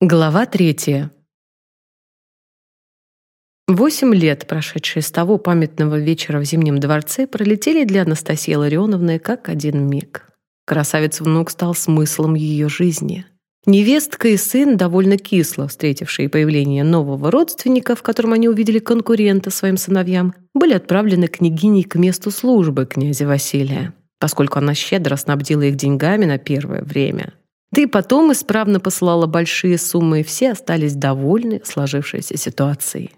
Глава третья. Восемь лет, прошедшие с того памятного вечера в Зимнем дворце, пролетели для Анастасии Ларионовны как один миг. Красавец-внук стал смыслом ее жизни. Невестка и сын, довольно кисло встретившие появление нового родственника, в котором они увидели конкурента своим сыновьям, были отправлены княгиней к месту службы князя Василия, поскольку она щедро снабдила их деньгами на первое время. И потом исправно посылала большие суммы, и все остались довольны сложившейся ситуацией.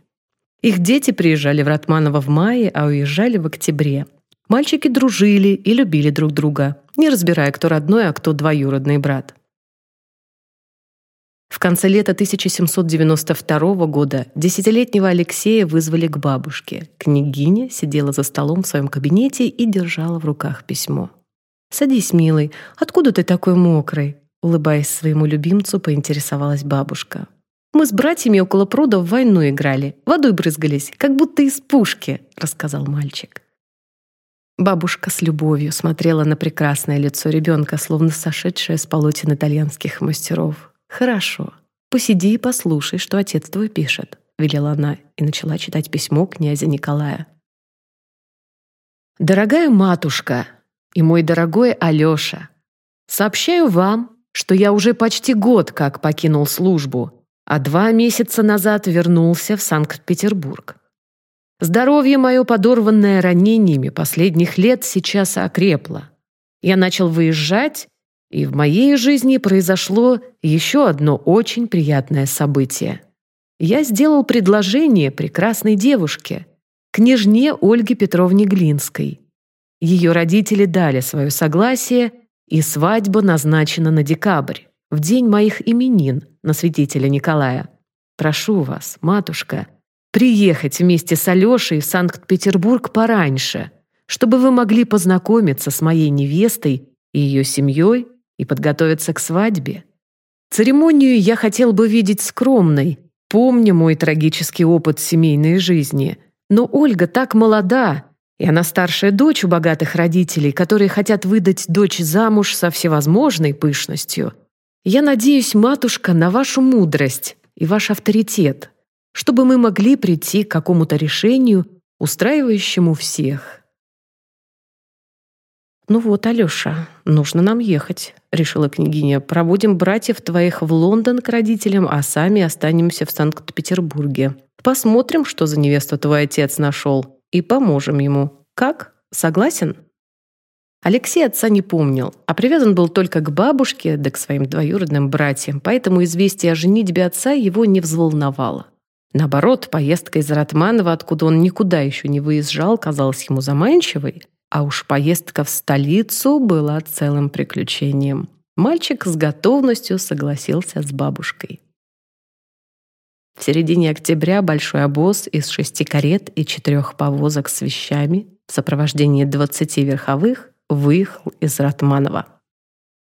Их дети приезжали в Ратманово в мае, а уезжали в октябре. Мальчики дружили и любили друг друга, не разбирая, кто родной, а кто двоюродный брат. В конце лета 1792 года десятилетнего Алексея вызвали к бабушке. Княгиня сидела за столом в своем кабинете и держала в руках письмо. «Садись, милый. Откуда ты такой мокрый?» Улыбаясь своему любимцу, поинтересовалась бабушка. «Мы с братьями около пруда в войну играли. Водой брызгались, как будто из пушки», — рассказал мальчик. Бабушка с любовью смотрела на прекрасное лицо ребенка, словно сошедшее с полотен итальянских мастеров. «Хорошо. Посиди и послушай, что отец твой пишет», — велела она и начала читать письмо князя Николая. «Дорогая матушка и мой дорогой Алёша, сообщаю вам, что я уже почти год как покинул службу, а два месяца назад вернулся в Санкт-Петербург. Здоровье мое, подорванное ранениями последних лет, сейчас окрепло. Я начал выезжать, и в моей жизни произошло еще одно очень приятное событие. Я сделал предложение прекрасной девушке, княжне Ольге Петровне Глинской. Ее родители дали свое согласие, и свадьба назначена на декабрь, в день моих именин на святителя Николая. Прошу вас, матушка, приехать вместе с Алешей в Санкт-Петербург пораньше, чтобы вы могли познакомиться с моей невестой и ее семьей и подготовиться к свадьбе. Церемонию я хотел бы видеть скромной, помня мой трагический опыт семейной жизни. Но Ольга так молода и она старшая дочь у богатых родителей, которые хотят выдать дочь замуж со всевозможной пышностью. Я надеюсь, матушка, на вашу мудрость и ваш авторитет, чтобы мы могли прийти к какому-то решению, устраивающему всех. «Ну вот, Алёша, нужно нам ехать», — решила княгиня. «Проводим братьев твоих в Лондон к родителям, а сами останемся в Санкт-Петербурге. Посмотрим, что за невесту твой отец нашел и поможем ему. Как? Согласен?» Алексей отца не помнил, а привязан был только к бабушке да к своим двоюродным братьям, поэтому известие о женитьбе отца его не взволновало. Наоборот, поездка из Ратманова, откуда он никуда еще не выезжал, казалась ему заманчивой, а уж поездка в столицу была целым приключением. Мальчик с готовностью согласился с бабушкой. В середине октября большой обоз из шести карет и четырех повозок с вещами в сопровождении двадцати верховых выехал из Ратманова.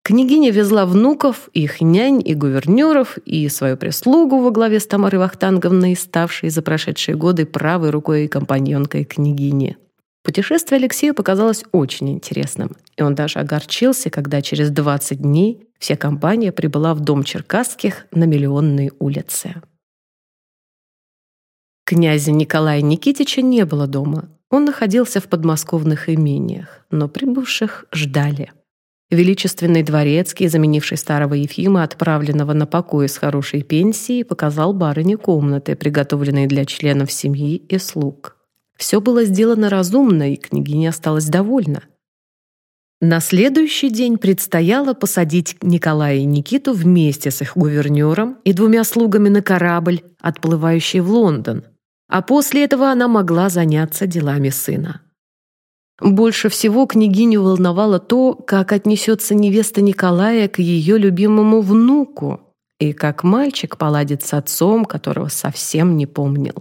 Княгиня везла внуков, их нянь и гувернеров, и свою прислугу во главе с Тамарой Вахтанговной, ставшей за прошедшие годы правой рукой и компаньонкой княгини. Путешествие Алексею показалось очень интересным, и он даже огорчился, когда через 20 дней вся компания прибыла в дом Черкасских на Миллионной улице. Князя Николая Никитича не было дома. Он находился в подмосковных имениях, но прибывших ждали. Величественный дворецкий, заменивший старого Ефима, отправленного на покой с хорошей пенсией, показал барыне комнаты, приготовленные для членов семьи и слуг. Все было сделано разумно, и княгиня осталась довольна. На следующий день предстояло посадить Николая и Никиту вместе с их гувернером и двумя слугами на корабль, отплывающий в Лондон, а после этого она могла заняться делами сына. Больше всего княгиню волновало то, как отнесется невеста Николая к ее любимому внуку и как мальчик поладит с отцом, которого совсем не помнил.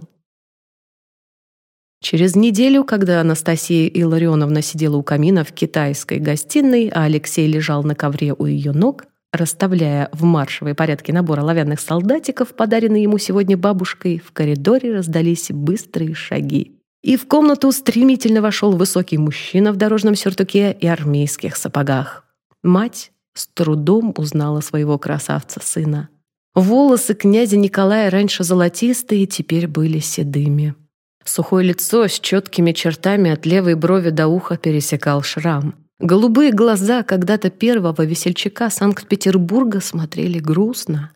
Через неделю, когда Анастасия Илларионовна сидела у камина в китайской гостиной, а Алексей лежал на ковре у ее ног, Расставляя в маршевой порядке набор оловянных солдатиков, подаренный ему сегодня бабушкой, в коридоре раздались быстрые шаги. И в комнату стремительно вошел высокий мужчина в дорожном сюртуке и армейских сапогах. Мать с трудом узнала своего красавца сына. Волосы князя Николая раньше золотистые, теперь были седыми. Сухое лицо с четкими чертами от левой брови до уха пересекал шрам. Голубые глаза когда-то первого весельчака Санкт-Петербурга смотрели грустно.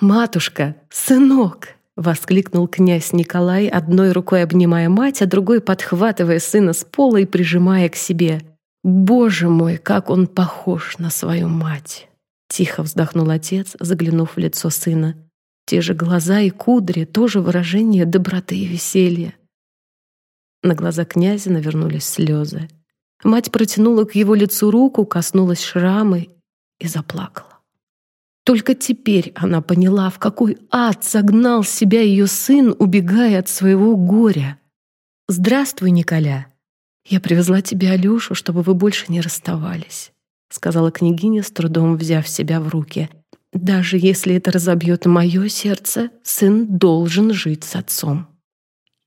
«Матушка! Сынок!» — воскликнул князь Николай, одной рукой обнимая мать, а другой подхватывая сына с пола и прижимая к себе. «Боже мой, как он похож на свою мать!» Тихо вздохнул отец, заглянув в лицо сына. Те же глаза и кудри, тоже выражение доброты и веселья. На глаза князя навернулись слезы. Мать протянула к его лицу руку, коснулась шрамы и заплакала. Только теперь она поняла, в какой ад загнал себя ее сын, убегая от своего горя. «Здравствуй, Николя. Я привезла тебе Алёшу, чтобы вы больше не расставались», сказала княгиня, с трудом взяв себя в руки. «Даже если это разобьет мое сердце, сын должен жить с отцом».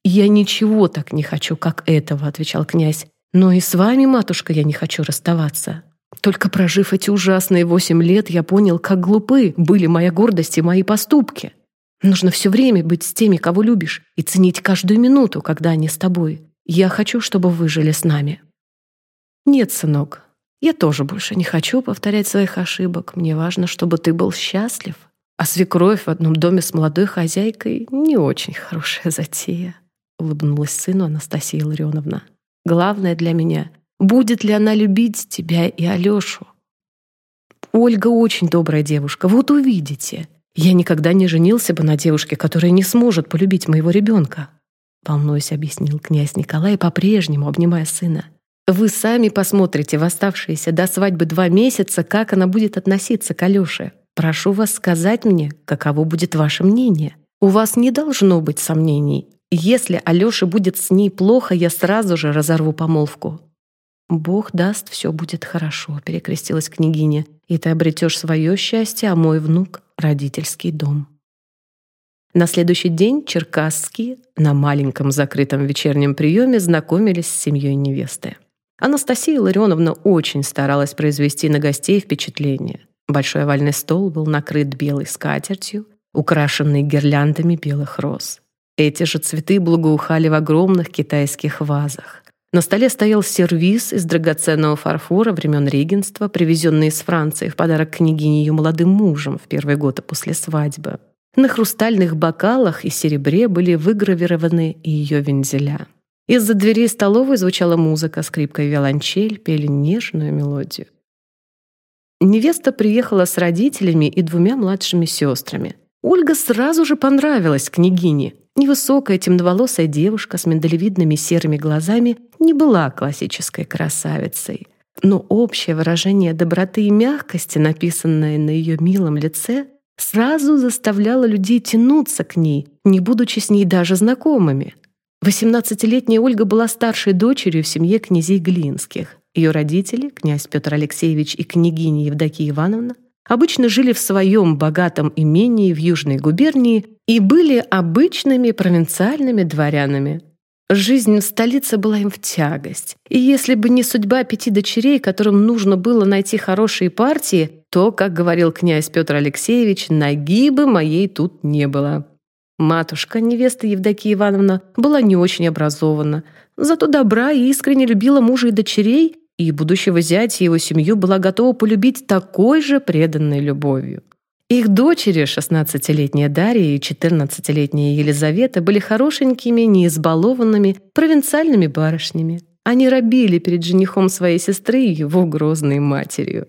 «Я ничего так не хочу, как этого», — отвечал князь. «Но и с вами, матушка, я не хочу расставаться. Только прожив эти ужасные восемь лет, я понял, как глупы были моя гордость и мои поступки. Нужно все время быть с теми, кого любишь, и ценить каждую минуту, когда они с тобой. Я хочу, чтобы вы жили с нами». «Нет, сынок, я тоже больше не хочу повторять своих ошибок. Мне важно, чтобы ты был счастлив. А свекровь в одном доме с молодой хозяйкой — не очень хорошая затея», — улыбнулась сыну Анастасия Ларионовна. «Главное для меня Будет ли она любить тебя и Алёшу? Ольга очень добрая девушка, вот увидите. Я никогда не женился бы на девушке, которая не сможет полюбить моего ребенка. Волнуясь, объяснил князь Николай, по-прежнему обнимая сына. Вы сами посмотрите в оставшиеся до свадьбы два месяца, как она будет относиться к Алёше. Прошу вас сказать мне, каково будет ваше мнение. У вас не должно быть сомнений. Если Алёше будет с ней плохо, я сразу же разорву помолвку. «Бог даст, все будет хорошо», — перекрестилась княгиня, «и ты обретешь свое счастье, а мой внук — родительский дом». На следующий день черкасские на маленьком закрытом вечернем приеме знакомились с семьей невесты. Анастасия Ларионовна очень старалась произвести на гостей впечатление. Большой овальный стол был накрыт белой скатертью, украшенный гирляндами белых роз. Эти же цветы благоухали в огромных китайских вазах. На столе стоял сервиз из драгоценного фарфора времен регенства, привезенный из Франции в подарок княгине ее молодым мужем в первые годы после свадьбы. На хрустальных бокалах и серебре были выгравированы ее вензеля. Из-за дверей столовой звучала музыка, скрипка и виолончель пели нежную мелодию. Невеста приехала с родителями и двумя младшими сестрами. Ольга сразу же понравилась княгине. Невысокая темноволосая девушка с миндалевидными серыми глазами не была классической красавицей. Но общее выражение доброты и мягкости, написанное на ее милом лице, сразу заставляло людей тянуться к ней, не будучи с ней даже знакомыми. Восемнадцатилетняя Ольга была старшей дочерью в семье князей Глинских. Ее родители, князь Петр Алексеевич и княгиня Евдокия Ивановна, обычно жили в своем богатом имении в Южной губернии и были обычными провинциальными дворянами. Жизнь в столице была им в тягость. И если бы не судьба пяти дочерей, которым нужно было найти хорошие партии, то, как говорил князь Петр Алексеевич, ноги бы моей тут не было. Матушка, невеста Евдокия Ивановна, была не очень образована, зато добра и искренне любила мужа и дочерей и будущего зятя и его семью была готова полюбить такой же преданной любовью. Их дочери, 16-летняя Дарья и 14-летняя Елизавета, были хорошенькими, неизбалованными, провинциальными барышнями. Они робили перед женихом своей сестры и его грозной матерью.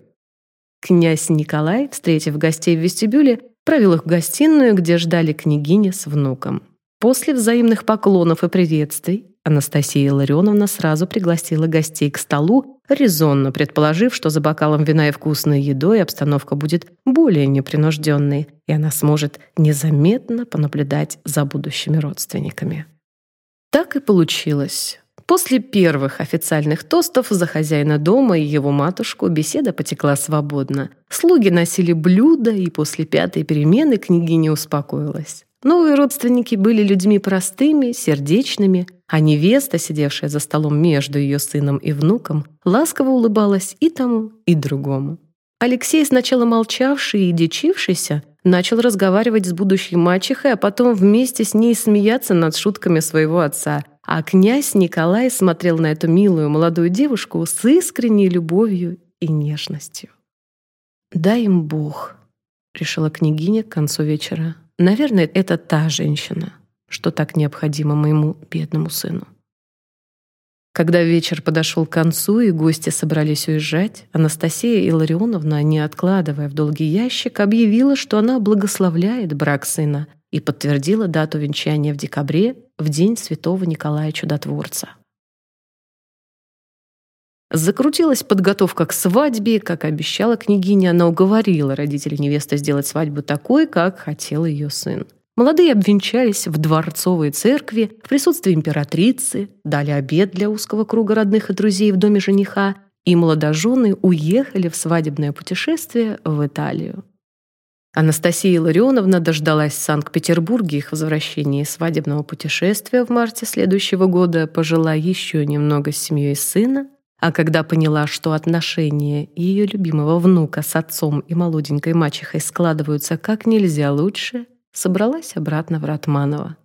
Князь Николай, встретив гостей в вестибюле, провел их в гостиную, где ждали княгиня с внуком. После взаимных поклонов и приветствий Анастасия Ларионовна сразу пригласила гостей к столу, резонно предположив, что за бокалом вина и вкусной едой обстановка будет более непринужденной, и она сможет незаметно понаблюдать за будущими родственниками. Так и получилось. После первых официальных тостов за хозяина дома и его матушку беседа потекла свободно. Слуги носили блюда, и после пятой перемены княгиня успокоилась. Новые родственники были людьми простыми, сердечными, а невеста, сидевшая за столом между ее сыном и внуком, ласково улыбалась и тому, и другому. Алексей, сначала молчавший и дичившийся, начал разговаривать с будущей мачехой, а потом вместе с ней смеяться над шутками своего отца. А князь Николай смотрел на эту милую молодую девушку с искренней любовью и нежностью. «Дай им Бог», — решила княгиня к концу вечера. «Наверное, это та женщина, что так необходимо моему бедному сыну». Когда вечер подошел к концу и гости собрались уезжать, Анастасия Илларионовна, не откладывая в долгий ящик, объявила, что она благословляет брак сына и подтвердила дату венчания в декабре, в день святого Николая Чудотворца. Закрутилась подготовка к свадьбе, как обещала княгиня, она уговорила родителей невесты сделать свадьбу такой, как хотел ее сын. Молодые обвенчались в дворцовой церкви в присутствии императрицы, дали обед для узкого круга родных и друзей в доме жениха, и молодожены уехали в свадебное путешествие в Италию. Анастасия Ларионовна дождалась в Санкт-Петербурге их возвращения из свадебного путешествия в марте следующего года, пожила еще немного с семьей сына, а когда поняла, что отношения ее любимого внука с отцом и молоденькой мачехой складываются как нельзя лучше – собралась обратно в Ратманово.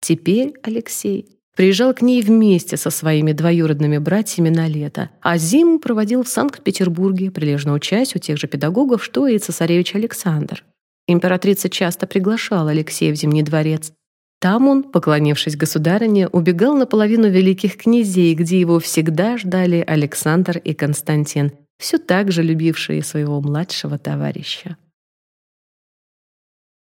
Теперь Алексей приезжал к ней вместе со своими двоюродными братьями на лето, а зиму проводил в Санкт-Петербурге, прилежно учась у тех же педагогов, что и цесаревич Александр. Императрица часто приглашала Алексея в Зимний дворец. Там он, поклонившись государине, убегал наполовину великих князей, где его всегда ждали Александр и Константин, все так же любившие своего младшего товарища.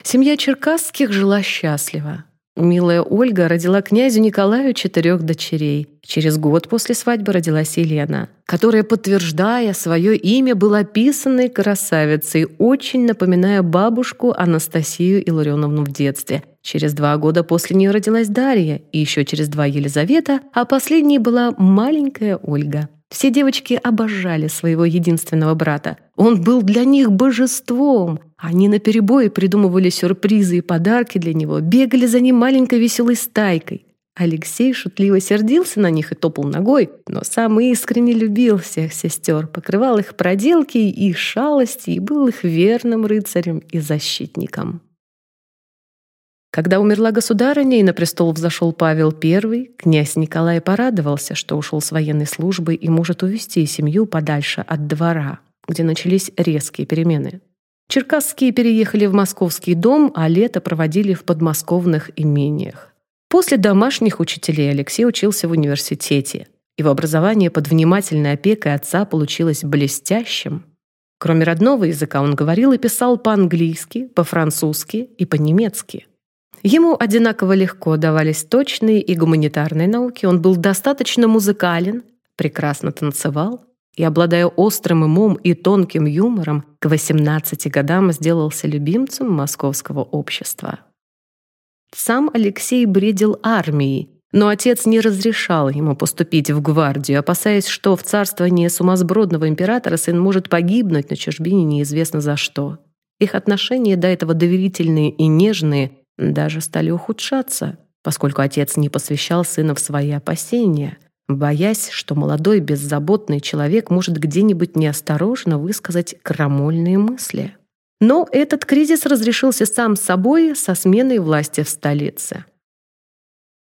Семья Черкасских жила счастливо. Милая Ольга родила князю Николаю четырех дочерей. Через год после свадьбы родилась Елена, которая, подтверждая свое имя, была описанной красавицей, очень напоминая бабушку Анастасию Илларионовну в детстве. Через два года после нее родилась Дарья, и еще через два Елизавета, а последней была маленькая Ольга. Все девочки обожали своего единственного брата. Он был для них божеством. Они наперебой придумывали сюрпризы и подарки для него, бегали за ним маленькой веселой стайкой. Алексей шутливо сердился на них и топал ногой, но сам искренне любил всех сестер, покрывал их проделки и шалости и был их верным рыцарем и защитником. Когда умерла государыня и на престол взошел Павел I, князь Николай порадовался, что ушел с военной службы и может увести семью подальше от двора, где начались резкие перемены. Черкасские переехали в московский дом, а лето проводили в подмосковных имениях. После домашних учителей Алексей учился в университете. Его образование под внимательной опекой отца получилось блестящим. Кроме родного языка он говорил и писал по-английски, по-французски и по-немецки. Ему одинаково легко давались точные и гуманитарные науки, он был достаточно музыкален, прекрасно танцевал и, обладая острым умом и тонким юмором, к 18 годам сделался любимцем московского общества. Сам Алексей бредил армией, но отец не разрешал ему поступить в гвардию, опасаясь, что в царствовании сумасбродного императора сын может погибнуть на чужбине неизвестно за что. Их отношения, до этого доверительные и нежные, даже стали ухудшаться, поскольку отец не посвящал сына в свои опасения, боясь, что молодой беззаботный человек может где-нибудь неосторожно высказать крамольные мысли. Но этот кризис разрешился сам собой со сменой власти в столице.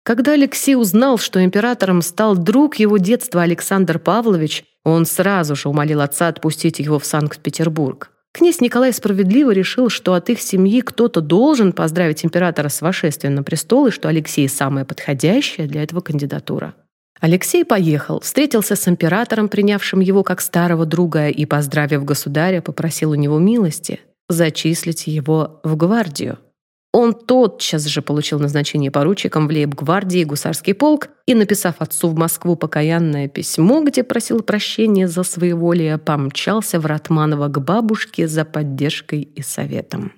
Когда Алексей узнал, что императором стал друг его детства Александр Павлович, он сразу же умолил отца отпустить его в Санкт-Петербург. Князь Николай справедливо решил, что от их семьи кто-то должен поздравить императора с вошествием на престол и что Алексей самая подходящая для этого кандидатура. Алексей поехал, встретился с императором, принявшим его как старого друга, и, поздравив государя, попросил у него милости зачислить его в гвардию. Он тотчас же получил назначение поручиком в лейб-гвардии гусарский полк и, написав отцу в Москву покаянное письмо, где просил прощения за своеволие, помчался в Ратманово к бабушке за поддержкой и советом.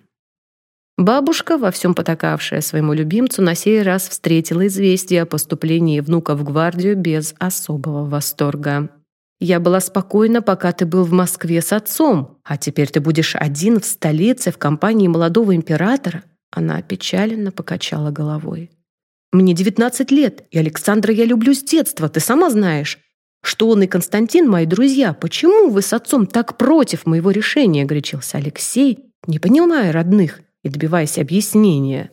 Бабушка, во всем потакавшая своему любимцу, на сей раз встретила известие о поступлении внука в гвардию без особого восторга. «Я была спокойна, пока ты был в Москве с отцом, а теперь ты будешь один в столице в компании молодого императора. Она опечаленно покачала головой. «Мне 19 лет, и Александра я люблю с детства, ты сама знаешь. Что он и Константин мои друзья. Почему вы с отцом так против моего решения?» — горячился Алексей не понимая родных и добиваясь объяснения.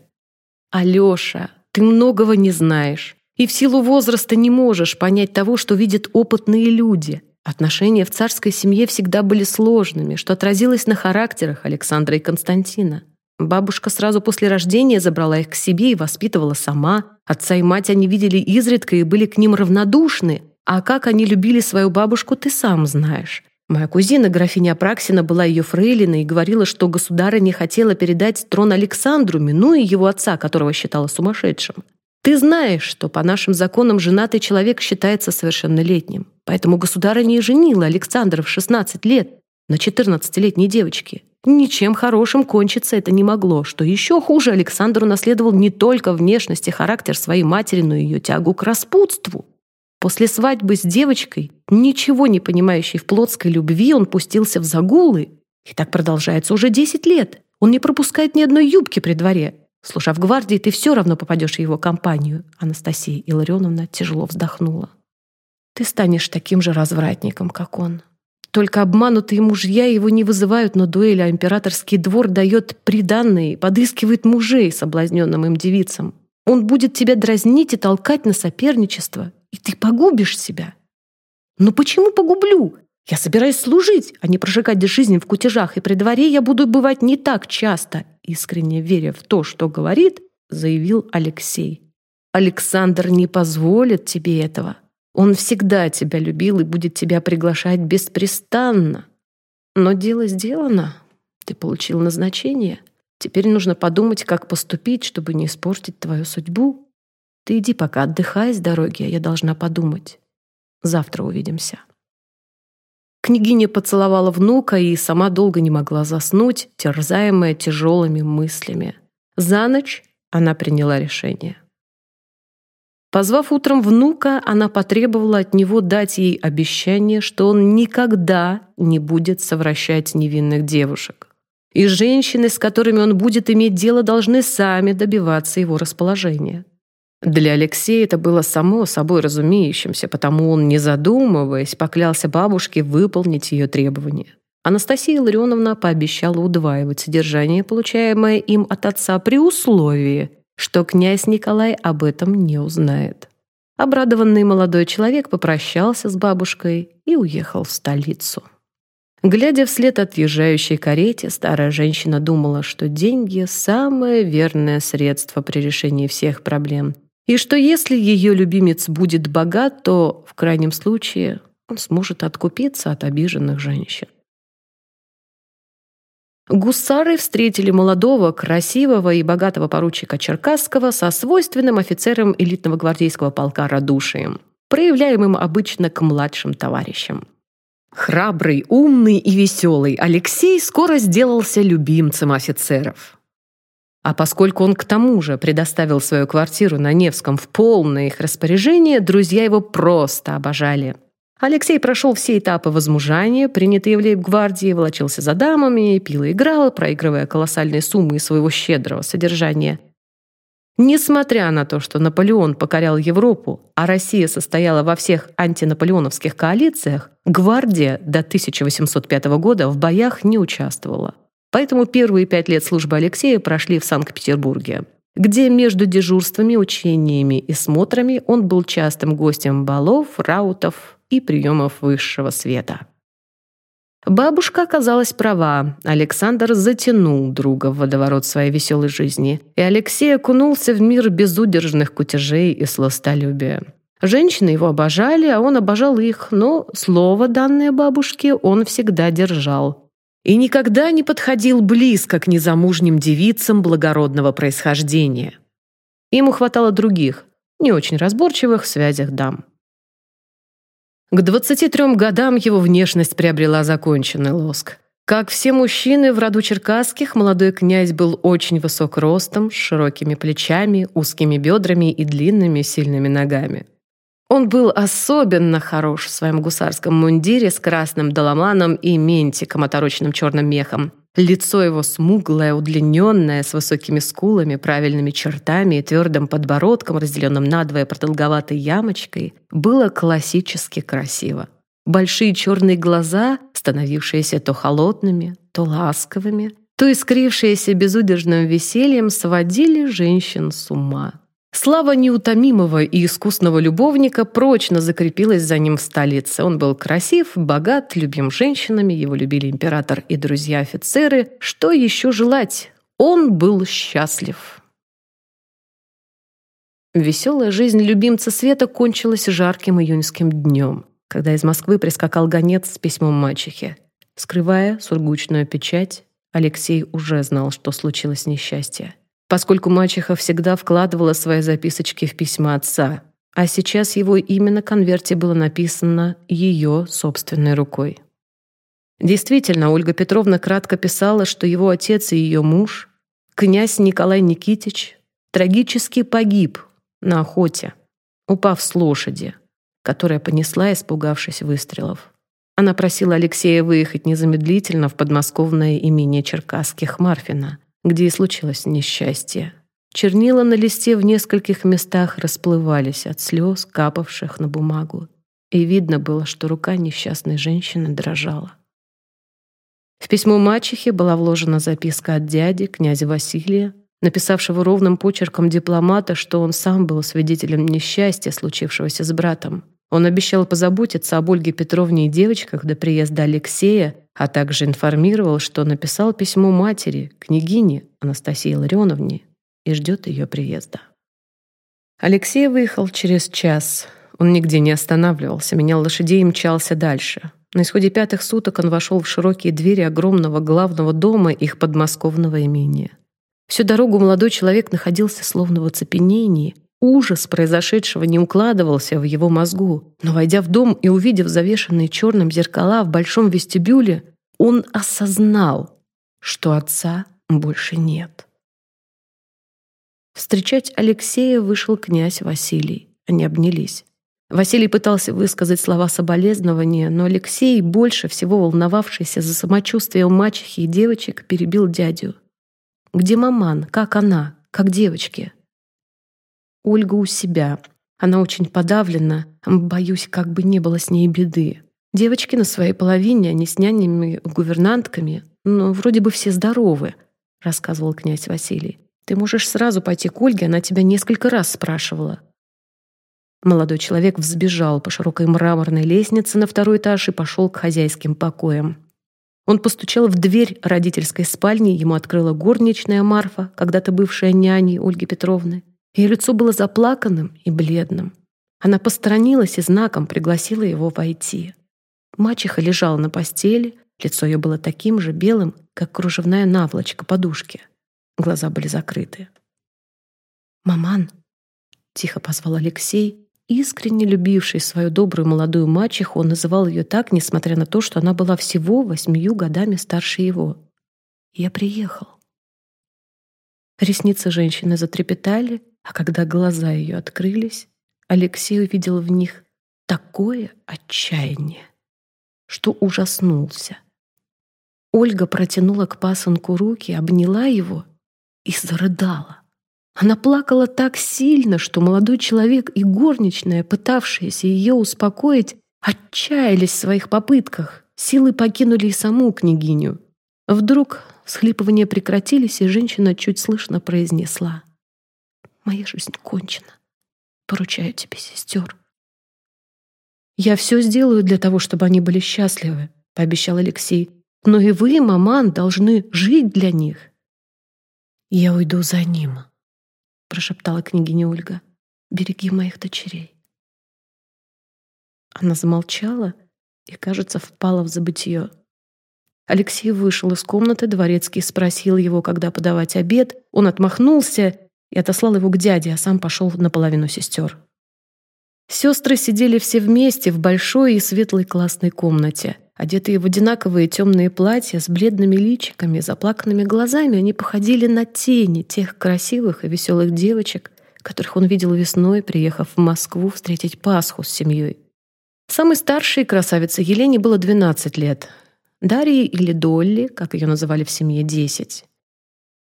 «Алеша, ты многого не знаешь и в силу возраста не можешь понять того, что видят опытные люди. Отношения в царской семье всегда были сложными, что отразилось на характерах Александра и Константина. Бабушка сразу после рождения забрала их к себе и воспитывала сама. Отца и мать они видели изредка и были к ним равнодушны. А как они любили свою бабушку, ты сам знаешь. Моя кузина, графиня Апраксина, была ее фрейлиной и говорила, что государыня хотела передать трон Александру, минуя его отца, которого считала сумасшедшим. Ты знаешь, что по нашим законам женатый человек считается совершеннолетним. Поэтому государыня и женила Александра в 16 лет на 14-летней девочке. Ничем хорошим кончиться это не могло. Что еще хуже, Александр унаследовал не только внешность и характер своей матери, но и ее тягу к распутству. После свадьбы с девочкой, ничего не понимающей в плотской любви, он пустился в загулы. И так продолжается уже 10 лет. Он не пропускает ни одной юбки при дворе. Служа в гвардии, ты все равно попадешь в его компанию. Анастасия Илларионовна тяжело вздохнула. Ты станешь таким же развратником, как он. Только обманутые мужья его не вызывают на дуэль, а императорский двор дает приданные, подыскивает мужей соблазненным им девицам. Он будет тебя дразнить и толкать на соперничество, и ты погубишь себя. Но почему погублю? Я собираюсь служить, а не прожигать жизнь в кутежах, и при дворе я буду бывать не так часто, искренне веря в то, что говорит, заявил Алексей. Александр не позволит тебе этого. Он всегда тебя любил и будет тебя приглашать беспрестанно. Но дело сделано. Ты получил назначение. Теперь нужно подумать, как поступить, чтобы не испортить твою судьбу. Ты иди пока отдыхай с дороги, а я должна подумать. Завтра увидимся. Княгиня поцеловала внука и сама долго не могла заснуть, терзаемая тяжелыми мыслями. За ночь она приняла решение. Позвав утром внука, она потребовала от него дать ей обещание, что он никогда не будет совращать невинных девушек. И женщины, с которыми он будет иметь дело, должны сами добиваться его расположения. Для Алексея это было само собой разумеющимся, потому он, не задумываясь, поклялся бабушке выполнить ее требования. Анастасия Ларионовна пообещала удваивать содержание, получаемое им от отца, при условии, что князь Николай об этом не узнает. Обрадованный молодой человек попрощался с бабушкой и уехал в столицу. Глядя вслед отъезжающей карете, старая женщина думала, что деньги – самое верное средство при решении всех проблем, и что если ее любимец будет богат, то, в крайнем случае, он сможет откупиться от обиженных женщин. Гусары встретили молодого, красивого и богатого поручика Черкасского со свойственным офицером элитного гвардейского полка радушием, проявляемым обычно к младшим товарищам. Храбрый, умный и веселый Алексей скоро сделался любимцем офицеров. А поскольку он к тому же предоставил свою квартиру на Невском в полное их распоряжение, друзья его просто обожали – Алексей прошел все этапы возмужания, принятые в лейб-гвардии, волочился за дамами, пил и играл, проигрывая колоссальные суммы из своего щедрого содержания. Несмотря на то, что Наполеон покорял Европу, а Россия состояла во всех антинаполеоновских коалициях, гвардия до 1805 года в боях не участвовала. Поэтому первые пять лет службы Алексея прошли в Санкт-Петербурге, где между дежурствами, учениями и смотрами он был частым гостем балов, раутов, и приемов высшего света. Бабушка оказалась права. Александр затянул друга в водоворот своей веселой жизни, и Алексей окунулся в мир безудержных кутежей и сластолюбия. Женщины его обожали, а он обожал их, но слово, данное бабушке, он всегда держал. И никогда не подходил близко к незамужним девицам благородного происхождения. Ему хватало других, не очень разборчивых связях дам. К 23 годам его внешность приобрела законченный лоск. Как все мужчины в роду черкасских, молодой князь был очень высок ростом, с широкими плечами, узкими бедрами и длинными сильными ногами. Он был особенно хорош в своем гусарском мундире с красным доломаном и ментиком, отороченным черным мехом. Лицо его смуглое, удлиненное, с высокими скулами, правильными чертами и твердым подбородком, разделенным надвое продолговатой ямочкой, было классически красиво. Большие черные глаза, становившиеся то холодными, то ласковыми, то искрившиеся безудержным весельем сводили женщин с ума. Слава неутомимого и искусного любовника прочно закрепилась за ним в столице. Он был красив, богат, любим женщинами, его любили император и друзья-офицеры. Что еще желать? Он был счастлив. Веселая жизнь любимца Света кончилась жарким июньским днем, когда из Москвы прискакал гонец с письмом мачехи. Скрывая сургучную печать, Алексей уже знал, что случилось несчастье поскольку мачеха всегда вкладывала свои записочки в письма отца, а сейчас его имя на конверте было написано ее собственной рукой. Действительно, Ольга Петровна кратко писала, что его отец и ее муж, князь Николай Никитич, трагически погиб на охоте, упав с лошади, которая понесла, испугавшись выстрелов. Она просила Алексея выехать незамедлительно в подмосковное имение Черкасских Марфина – где и случилось несчастье. Чернила на листе в нескольких местах расплывались от слез, капавших на бумагу, и видно было, что рука несчастной женщины дрожала. В письмо мачехи была вложена записка от дяди, князя Василия, написавшего ровным почерком дипломата, что он сам был свидетелем несчастья, случившегося с братом. Он обещал позаботиться об Ольге Петровне и девочках до приезда Алексея а также информировал, что написал письмо матери, княгине Анастасии Ларионовне, и ждет ее приезда. Алексей выехал через час. Он нигде не останавливался, менял лошадей и мчался дальше. На исходе пятых суток он вошел в широкие двери огромного главного дома их подмосковного имения. Всю дорогу молодой человек находился словно в оцепенении. Ужас произошедшего не укладывался в его мозгу. Но, войдя в дом и увидев завешенные черным зеркала в большом вестибюле, он осознал, что отца больше нет. Встречать Алексея вышел князь Василий. Они обнялись. Василий пытался высказать слова соболезнования, но Алексей, больше всего волновавшийся за самочувствие мачехи и девочек, перебил дядю. «Где маман? Как она? Как девочки?» «Ольга у себя. Она очень подавлена. Боюсь, как бы не было с ней беды. Девочки на своей половине, они с нянями, гувернантками, но вроде бы все здоровы, рассказывал князь Василий. Ты можешь сразу пойти к Ольге, она тебя несколько раз спрашивала. Молодой человек взбежал по широкой мраморной лестнице на второй этаж и пошел к хозяйским покоям. Он постучал в дверь родительской спальни, ему открыла горничная Марфа, когда-то бывшая няней Ольги Петровны. Ее лицо было заплаканным и бледным. Она посторонилась и знаком пригласила его войти. Мачеха лежала на постели, лицо ее было таким же белым, как кружевная наволочка подушки. Глаза были закрыты. «Маман!» — тихо позвал Алексей. Искренне любивший свою добрую молодую мачеху, он называл ее так, несмотря на то, что она была всего восьмию годами старше его. «Я приехал». Ресницы женщины затрепетали, а когда глаза ее открылись, Алексей увидел в них такое отчаяние что ужаснулся. Ольга протянула к пасынку руки, обняла его и зарыдала. Она плакала так сильно, что молодой человек и горничная, пытавшиеся ее успокоить, отчаялись в своих попытках. Силы покинули и саму княгиню. Вдруг всхлипывания прекратились, и женщина чуть слышно произнесла. «Моя жизнь кончена. Поручаю тебе, сестер. «Я все сделаю для того, чтобы они были счастливы», — пообещал Алексей. «Но и вы, маман, должны жить для них». «Я уйду за ним», — прошептала княгиня Ольга. «Береги моих дочерей». Она замолчала и, кажется, впала в забытье. Алексей вышел из комнаты, дворецкий спросил его, когда подавать обед. Он отмахнулся и отослал его к дяде, а сам пошел наполовину сестер. Сестры сидели все вместе в большой и светлой классной комнате. Одетые в одинаковые темные платья с бледными личиками, заплаканными глазами, они походили на тени тех красивых и веселых девочек, которых он видел весной, приехав в Москву встретить Пасху с семьей. Самой старшей красавице Елене было 12 лет. Дарье или Долли, как ее называли в семье, 10.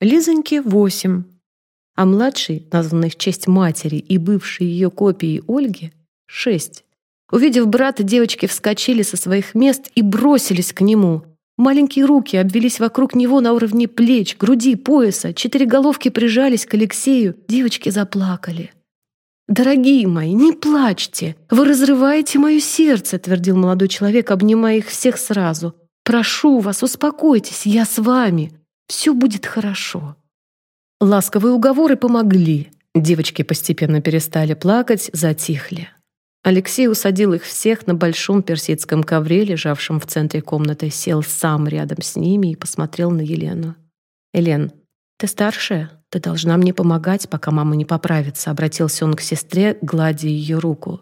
Лизоньке — 8 а младший, названный в честь матери и бывшей ее копией Ольги, — шесть. Увидев брата, девочки вскочили со своих мест и бросились к нему. Маленькие руки обвелись вокруг него на уровне плеч, груди, пояса. Четыре головки прижались к Алексею. Девочки заплакали. «Дорогие мои, не плачьте! Вы разрываете мое сердце», — твердил молодой человек, обнимая их всех сразу. «Прошу вас, успокойтесь, я с вами. Все будет хорошо». Ласковые уговоры помогли. Девочки постепенно перестали плакать, затихли. Алексей усадил их всех на большом персидском ковре, лежавшем в центре комнаты, сел сам рядом с ними и посмотрел на Елену. «Елен, ты старшая? Ты должна мне помогать, пока мама не поправится», — обратился он к сестре, гладя ее руку.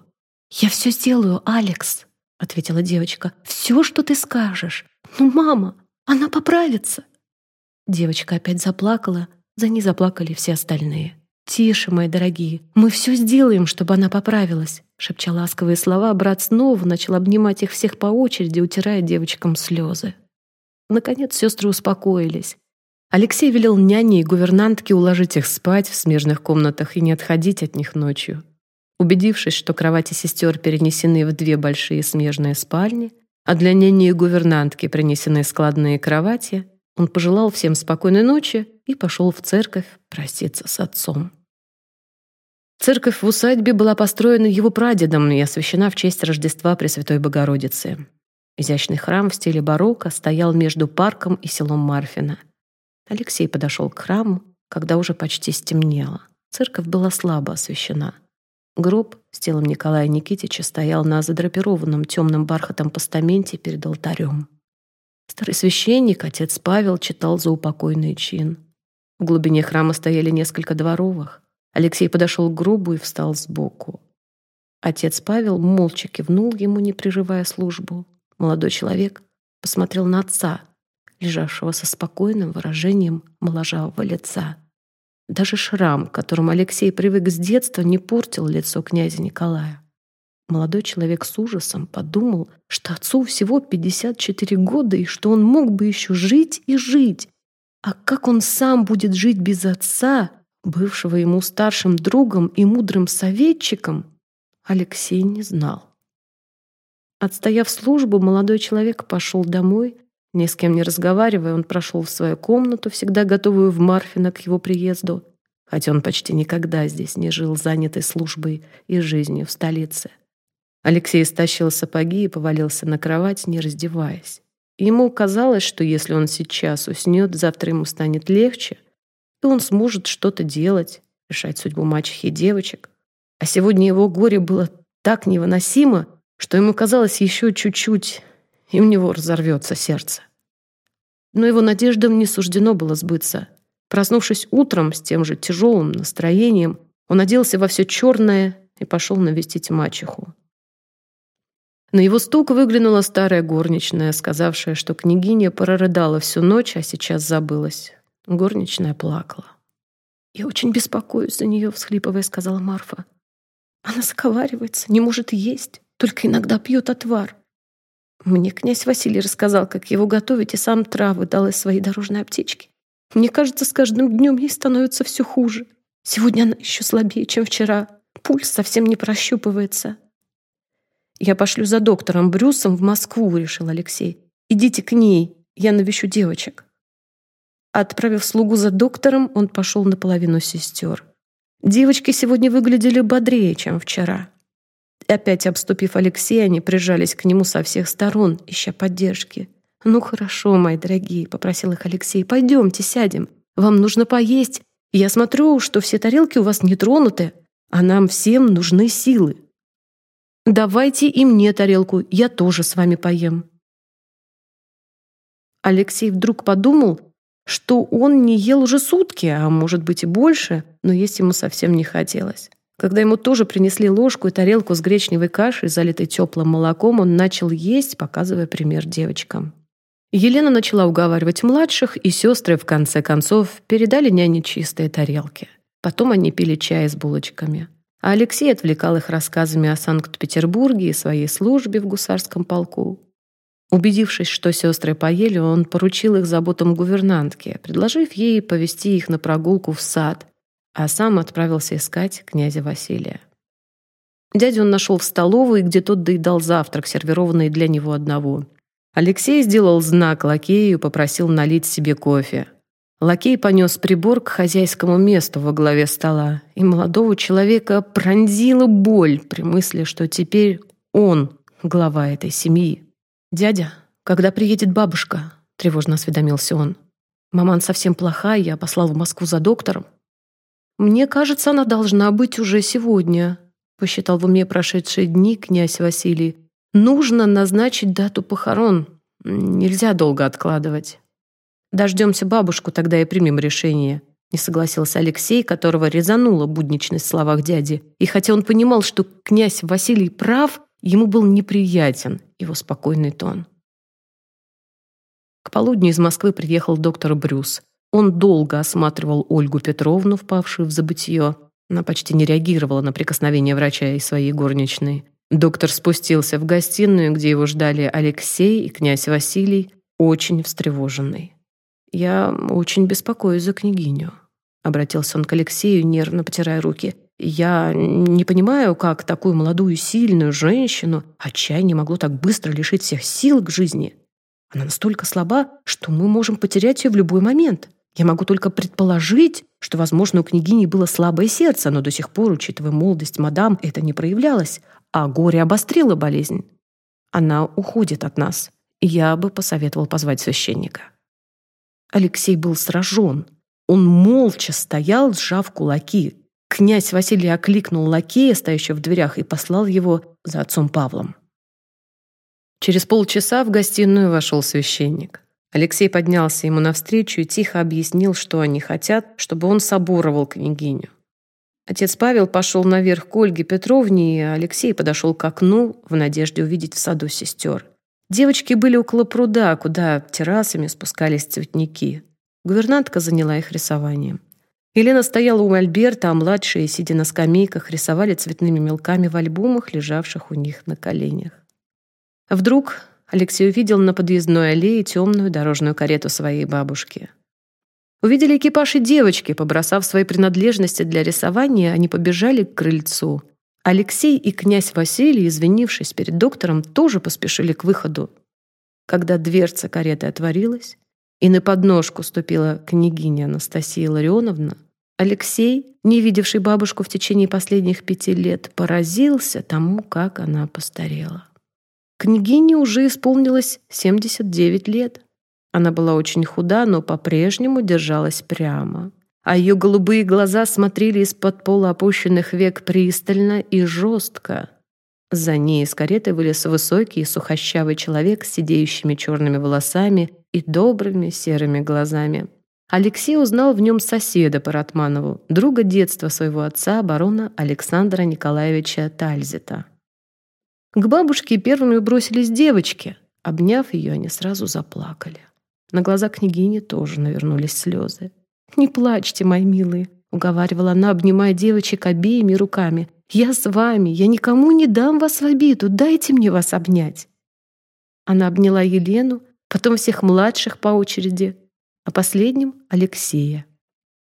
«Я все сделаю, Алекс», — ответила девочка. «Все, что ты скажешь. Ну, мама, она поправится». Девочка опять заплакала, за ней заплакали все остальные. «Тише, мои дорогие, мы все сделаем, чтобы она поправилась», шепча ласковые слова, брат снова начал обнимать их всех по очереди, утирая девочкам слезы. Наконец сестры успокоились. Алексей велел няне и гувернантке уложить их спать в смежных комнатах и не отходить от них ночью. Убедившись, что кровати сестер перенесены в две большие смежные спальни, а для няни и гувернантки принесены складные кровати, он пожелал всем спокойной ночи и пошел в церковь проститься с отцом. Церковь в усадьбе была построена его прадедом и освящена в честь Рождества Пресвятой Богородицы. Изящный храм в стиле барокко стоял между парком и селом Марфина. Алексей подошел к храму, когда уже почти стемнело. Церковь была слабо освещена. Гроб с телом Николая Никитича стоял на задрапированном темным бархатом постаменте перед алтарем. Старый священник, отец Павел, читал за упокойный чин. В глубине храма стояли несколько дворовых. Алексей подошел к гробу и встал сбоку. Отец Павел молча кивнул ему, не прерывая службу. Молодой человек посмотрел на отца, лежавшего со спокойным выражением моложавого лица. Даже шрам, к которому Алексей привык с детства, не портил лицо князя Николая. Молодой человек с ужасом подумал, что отцу всего 54 года и что он мог бы еще жить и жить. А как он сам будет жить без отца, бывшего ему старшим другом и мудрым советчиком, Алексей не знал. Отстояв службу, молодой человек пошел домой. Ни с кем не разговаривая, он прошел в свою комнату, всегда готовую в Марфино к его приезду, хотя он почти никогда здесь не жил, занятой службой и жизнью в столице. Алексей стащил сапоги и повалился на кровать, не раздеваясь. Ему казалось, что если он сейчас уснет, завтра ему станет легче — и он сможет что-то делать, решать судьбу мачехи и девочек. А сегодня его горе было так невыносимо, что ему казалось еще чуть-чуть, и у него разорвется сердце. Но его надеждам не суждено было сбыться. Проснувшись утром с тем же тяжелым настроением, он оделся во все черное и пошел навестить мачеху. На его стук выглянула старая горничная, сказавшая, что княгиня прорыдала всю ночь, а сейчас забылась. Горничная плакала. «Я очень беспокоюсь за нее», — всхлипывая, сказала Марфа. «Она заковаривается, не может есть, только иногда пьет отвар. Мне князь Василий рассказал, как его готовить, и сам травы дал из своей дорожной аптечки. Мне кажется, с каждым днем ей становится все хуже. Сегодня она еще слабее, чем вчера. Пульс совсем не прощупывается». «Я пошлю за доктором Брюсом в Москву», — решил Алексей. «Идите к ней, я навещу девочек». Отправив слугу за доктором, он пошел наполовину сестер. Девочки сегодня выглядели бодрее, чем вчера. Опять обступив Алексея, они прижались к нему со всех сторон, ища поддержки. «Ну хорошо, мои дорогие», — попросил их Алексей, — «пойдемте сядем. Вам нужно поесть. Я смотрю, что все тарелки у вас не тронуты, а нам всем нужны силы. Давайте и мне тарелку, я тоже с вами поем». Алексей вдруг подумал, что он не ел уже сутки, а может быть и больше, но есть ему совсем не хотелось. Когда ему тоже принесли ложку и тарелку с гречневой кашей, залитой теплым молоком, он начал есть, показывая пример девочкам. Елена начала уговаривать младших, и сестры, в конце концов, передали няне чистые тарелки. Потом они пили чай с булочками. А Алексей отвлекал их рассказами о Санкт-Петербурге и своей службе в гусарском полку. Убедившись, что сестры поели, он поручил их заботам гувернантки, предложив ей повести их на прогулку в сад, а сам отправился искать князя Василия. Дядю он нашел в столовой, где тот доедал завтрак, сервированный для него одного. Алексей сделал знак лакею и попросил налить себе кофе. Лакей понес прибор к хозяйскому месту во главе стола, и молодого человека пронзила боль при мысли, что теперь он глава этой семьи. «Дядя, когда приедет бабушка?» — тревожно осведомился он. «Маман совсем плохая, я послал в Москву за доктором». «Мне кажется, она должна быть уже сегодня», — посчитал в уме прошедшие дни князь Василий. «Нужно назначить дату похорон. Нельзя долго откладывать». «Дождемся бабушку, тогда и примем решение», — не согласился Алексей, которого резанула будничность в словах дяди. И хотя он понимал, что князь Василий прав, ему был неприятен его спокойный тон. К полудню из Москвы приехал доктор Брюс. Он долго осматривал Ольгу Петровну, впавшую в забытье. Она почти не реагировала на прикосновение врача и своей горничной. Доктор спустился в гостиную, где его ждали Алексей и князь Василий, очень встревоженный. «Я очень беспокоюсь за княгиню», — обратился он к Алексею, нервно потирая руки. Я не понимаю, как такую молодую, сильную женщину отчаяние могло так быстро лишить всех сил к жизни. Она настолько слаба, что мы можем потерять ее в любой момент. Я могу только предположить, что, возможно, у княгини было слабое сердце, но до сих пор, учитывая молодость мадам, это не проявлялось, а горе обострило болезнь. Она уходит от нас, я бы посоветовал позвать священника. Алексей был сражен. Он молча стоял, сжав кулаки, Князь Василий окликнул лакея, стоящего в дверях, и послал его за отцом Павлом. Через полчаса в гостиную вошел священник. Алексей поднялся ему навстречу и тихо объяснил, что они хотят, чтобы он соборовал княгиню. Отец Павел пошел наверх к Ольге Петровне, и Алексей подошел к окну в надежде увидеть в саду сестер. Девочки были около пруда, куда террасами спускались цветники. Гувернантка заняла их рисованием. Елена стояла у Альберта, а младшие, сидя на скамейках, рисовали цветными мелками в альбомах, лежавших у них на коленях. Вдруг Алексей увидел на подъездной аллее темную дорожную карету своей бабушки. Увидели экипаж и девочки, побросав свои принадлежности для рисования, они побежали к крыльцу. Алексей и князь Василий, извинившись перед доктором, тоже поспешили к выходу. Когда дверца кареты отворилась, и на подножку ступила княгиня Анастасия Ларионовна, Алексей, не видевший бабушку в течение последних пяти лет, поразился тому, как она постарела. Княгине уже исполнилось 79 лет. Она была очень худа, но по-прежнему держалась прямо. А ее голубые глаза смотрели из-под пола опущенных век пристально и жестко. За ней из кареты вылез высокий и сухощавый человек с сидеющими черными волосами и добрыми серыми глазами. Алексей узнал в нем соседа по Ратманову, друга детства своего отца, барона Александра Николаевича Тальзита. К бабушке первыми бросились девочки. Обняв ее, они сразу заплакали. На глаза княгини тоже навернулись слезы. «Не плачьте, мои милые», — уговаривала она, обнимая девочек обеими руками. «Я с вами, я никому не дам вас в обиду, дайте мне вас обнять». Она обняла Елену, потом всех младших по очереди, а последним — Алексея.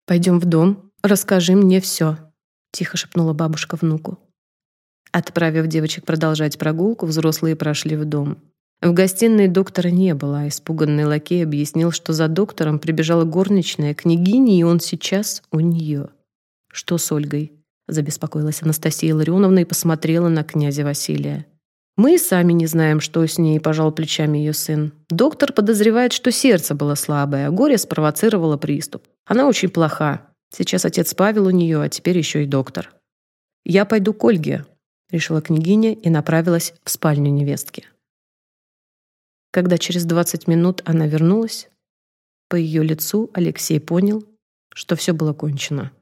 «Пойдем в дом, расскажи мне все», — тихо шепнула бабушка внуку. Отправив девочек продолжать прогулку, взрослые прошли в дом. В гостиной доктора не было, а испуганный лакей объяснил, что за доктором прибежала горничная княгиня, и он сейчас у нее. «Что с Ольгой?» — забеспокоилась Анастасия Ларионовна и посмотрела на князя Василия. Мы и сами не знаем, что с ней, пожал плечами ее сын. Доктор подозревает, что сердце было слабое, а горе спровоцировало приступ. Она очень плоха. Сейчас отец Павел у нее, а теперь еще и доктор. «Я пойду к Ольге», — решила княгиня и направилась в спальню невестки. Когда через 20 минут она вернулась, по ее лицу Алексей понял, что все было кончено.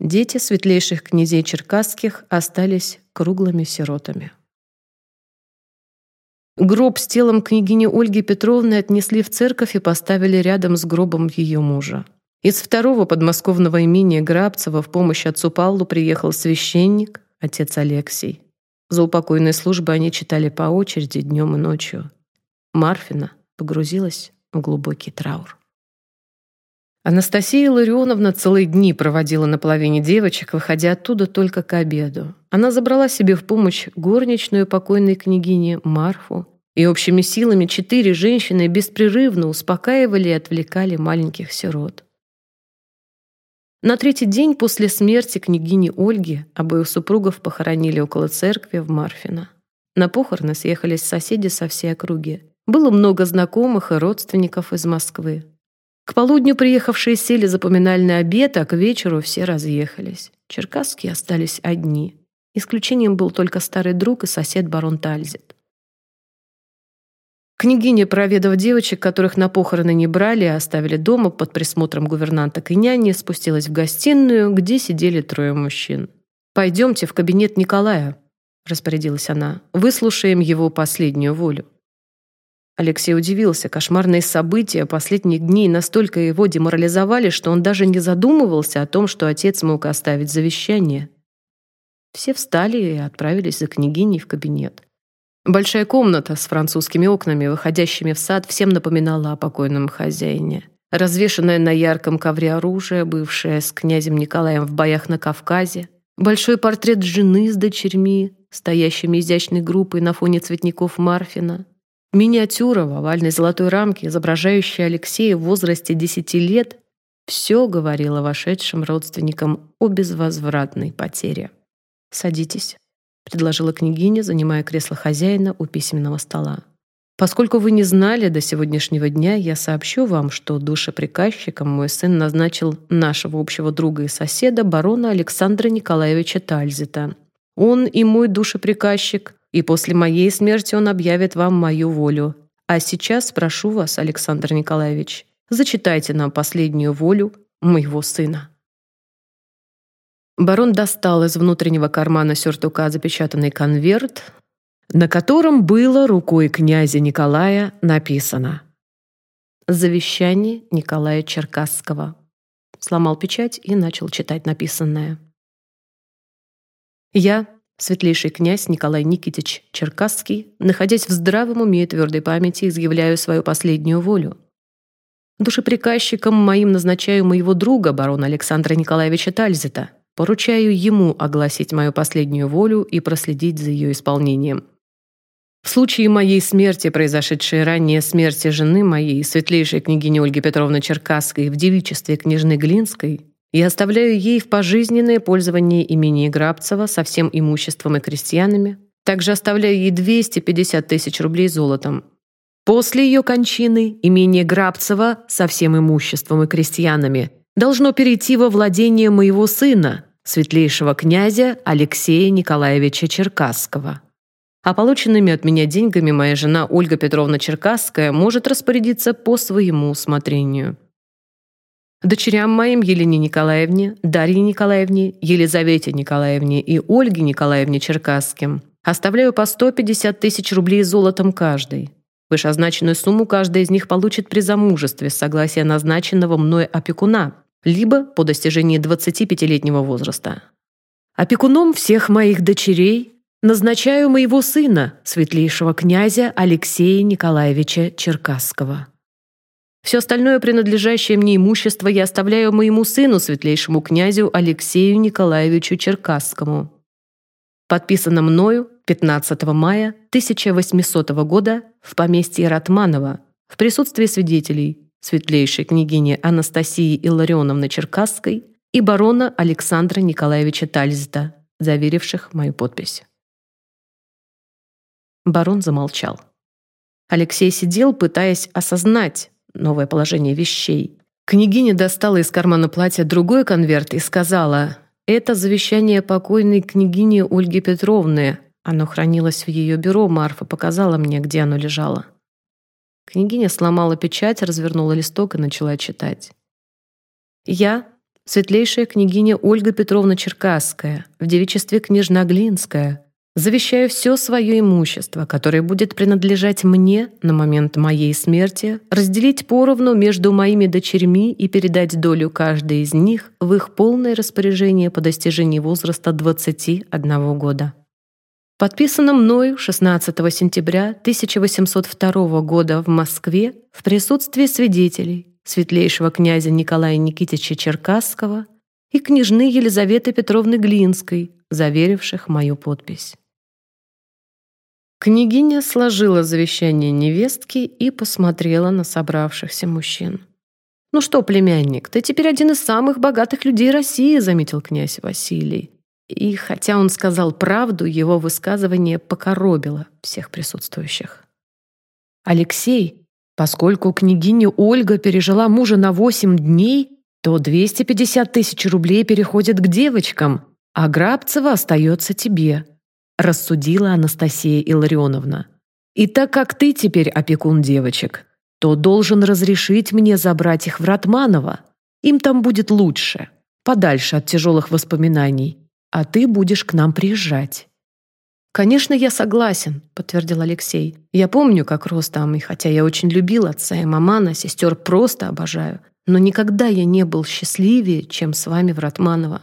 Дети светлейших князей черкасских остались круглыми сиротами. Гроб с телом княгини Ольги Петровны отнесли в церковь и поставили рядом с гробом ее мужа. Из второго подмосковного имения Грабцева в помощь отцу Павлу приехал священник, отец Алексий. За упокойной службой они читали по очереди днем и ночью. Марфина погрузилась в глубокий траур. Анастасия Ларионовна целые дни проводила на половине девочек, выходя оттуда только к обеду. Она забрала себе в помощь горничную покойной княгини Марфу, И общими силами четыре женщины беспрерывно успокаивали и отвлекали маленьких сирот. На третий день после смерти княгини Ольги обоих супругов похоронили около церкви в Марфино. На похороны съехались соседи со всей округи. Было много знакомых и родственников из Москвы. К полудню приехавшие сели за поминальный обед, а к вечеру все разъехались. Черкасские остались одни. Исключением был только старый друг и сосед барон Тальзит. Княгиня, проведав девочек, которых на похороны не брали, а оставили дома под присмотром гувернанток и няни, спустилась в гостиную, где сидели трое мужчин. «Пойдемте в кабинет Николая», — распорядилась она. «Выслушаем его последнюю волю». Алексей удивился. Кошмарные события последних дней настолько его деморализовали, что он даже не задумывался о том, что отец мог оставить завещание. Все встали и отправились за княгиней в кабинет. Большая комната с французскими окнами, выходящими в сад, всем напоминала о покойном хозяине. Развешенное на ярком ковре оружие, бывшее с князем Николаем в боях на Кавказе, большой портрет жены с дочерьми, стоящими изящной группой на фоне цветников Марфина, миниатюра в овальной золотой рамке, изображающая Алексея в возрасте 10 лет, все говорило вошедшим родственникам о безвозвратной потере. «Садитесь», — предложила княгиня, занимая кресло хозяина у письменного стола. «Поскольку вы не знали до сегодняшнего дня, я сообщу вам, что душеприказчиком мой сын назначил нашего общего друга и соседа, барона Александра Николаевича Тальзита. Он и мой душеприказчик, и после моей смерти он объявит вам мою волю. А сейчас прошу вас, Александр Николаевич, зачитайте нам последнюю волю моего сына». Барон достал из внутреннего кармана сюртука запечатанный конверт, на котором было рукой князя Николая написано «Завещание Николая Черкасского». Сломал печать и начал читать написанное. «Я, светлейший князь Николай Никитич Черкасский, находясь в здравом уме и твердой памяти, изъявляю свою последнюю волю. Душеприказчиком моим назначаю моего друга, барона Александра Николаевича Тальзита, Поручаю ему огласить мою последнюю волю и проследить за ее исполнением. В случае моей смерти, произошедшей ранее смерти жены моей, светлейшей княгини Ольги Петровны Черкасской в девичестве княжны Глинской, я оставляю ей в пожизненное пользование имени Грабцева со всем имуществом и крестьянами, также оставляю ей 250 тысяч рублей золотом. После ее кончины имение Грабцева со всем имуществом и крестьянами – должно перейти во владение моего сына, светлейшего князя Алексея Николаевича Черкасского. А полученными от меня деньгами моя жена Ольга Петровна Черкасская может распорядиться по своему усмотрению. Дочерям моим Елене Николаевне, Дарье Николаевне, Елизавете Николаевне и Ольге Николаевне Черкасским оставляю по 150 тысяч рублей золотом каждый. Вышеозначенную сумму каждая из них получит при замужестве с согласия назначенного мной опекуна, либо по достижении 25-летнего возраста. Опекуном всех моих дочерей назначаю моего сына, светлейшего князя Алексея Николаевича Черкасского. Все остальное принадлежащее мне имущество я оставляю моему сыну, светлейшему князю Алексею Николаевичу Черкасскому. Подписано мною 15 мая 1800 года в поместье Ратманова в присутствии свидетелей светлейшей княгини Анастасии Илларионовны Черкасской и барона Александра Николаевича Тальзита, заверивших мою подпись. Барон замолчал. Алексей сидел, пытаясь осознать новое положение вещей. Княгиня достала из кармана платья другой конверт и сказала, «Это завещание покойной княгини Ольги Петровны. Оно хранилось в ее бюро, Марфа показала мне, где оно лежало». Княгиня сломала печать, развернула листок и начала читать. «Я, светлейшая княгиня Ольга Петровна Черкасская, в девичестве княжна Глинская, завещаю все свое имущество, которое будет принадлежать мне на момент моей смерти, разделить поровну между моими дочерьми и передать долю каждой из них в их полное распоряжение по достижении возраста 21 года». Подписано мною 16 сентября 1802 года в Москве в присутствии свидетелей светлейшего князя Николая Никитича Черкасского и княжны Елизаветы Петровны Глинской, заверивших мою подпись. Княгиня сложила завещание невестки и посмотрела на собравшихся мужчин. «Ну что, племянник, ты теперь один из самых богатых людей России», заметил князь Василий. И хотя он сказал правду, его высказывание покоробило всех присутствующих. Алексей, поскольку княгиня Ольга пережила мужа на восемь дней, то 250 тысяч рублей переходят к девочкам, а Грабцева остается тебе рассудила Анастасия Илларионовна. «И так как ты теперь опекун девочек, то должен разрешить мне забрать их в Ратманово. Им там будет лучше, подальше от тяжелых воспоминаний, а ты будешь к нам приезжать». «Конечно, я согласен», — подтвердил Алексей. «Я помню, как рос там, и хотя я очень любил отца и мамана, сестер просто обожаю, но никогда я не был счастливее, чем с вами в Ратманово.